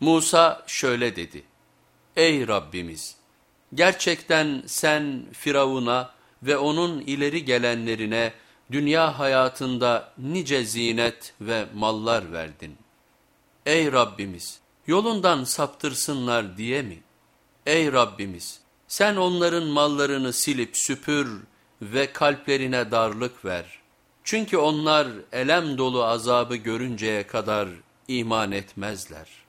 Musa şöyle dedi. Ey Rabbimiz! Gerçekten sen Firavun'a ve onun ileri gelenlerine dünya hayatında nice zinet ve mallar verdin. Ey Rabbimiz! Yolundan saptırsınlar diye mi? Ey Rabbimiz! Sen onların mallarını silip süpür ve kalplerine darlık ver. Çünkü onlar elem dolu azabı görünceye kadar iman etmezler.''